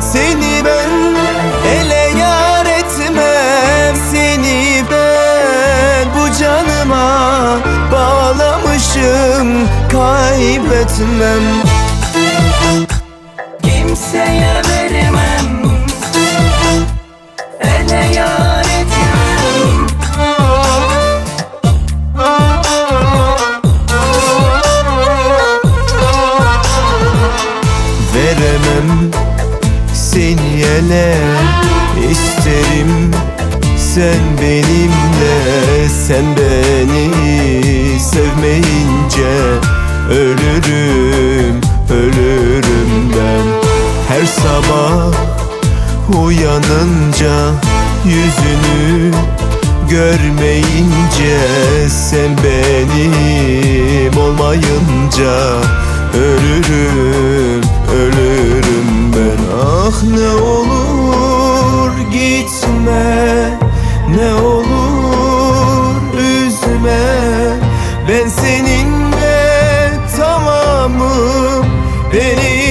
Seni ben ele yar etmem. Seni ben bu canıma bağlamışım. Kaybetmem. Kimseye veremem. Ele yar etmem. Veremem seni ele isterim Sen benimle sen beni sevmeyince Ölürüm ölürüm ben. Her sabah uyanınca yüzünü görmeyince Sen benim olmayınca Ölürüm, ölürüm Ah ne olur gitme Ne olur üzme. Ben seninle tamamım Beni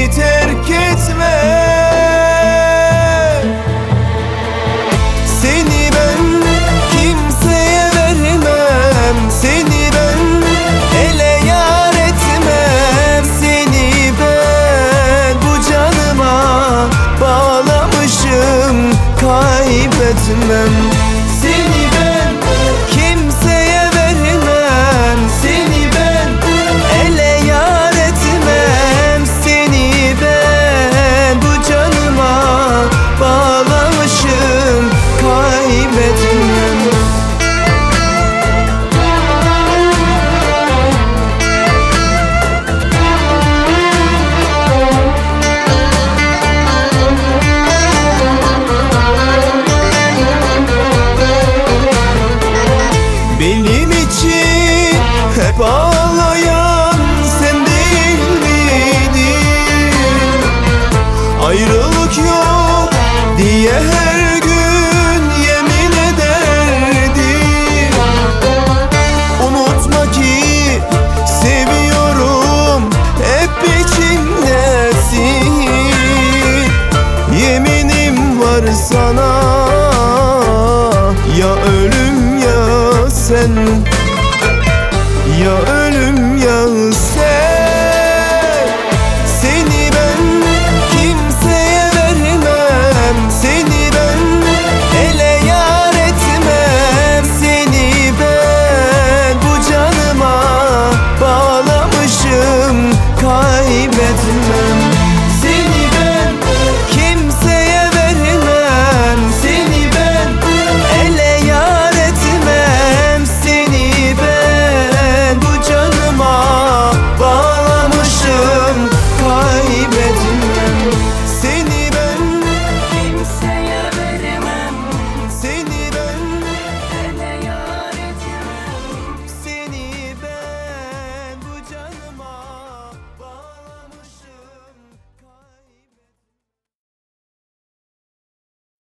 yar sana? Ya ölüm ya sen.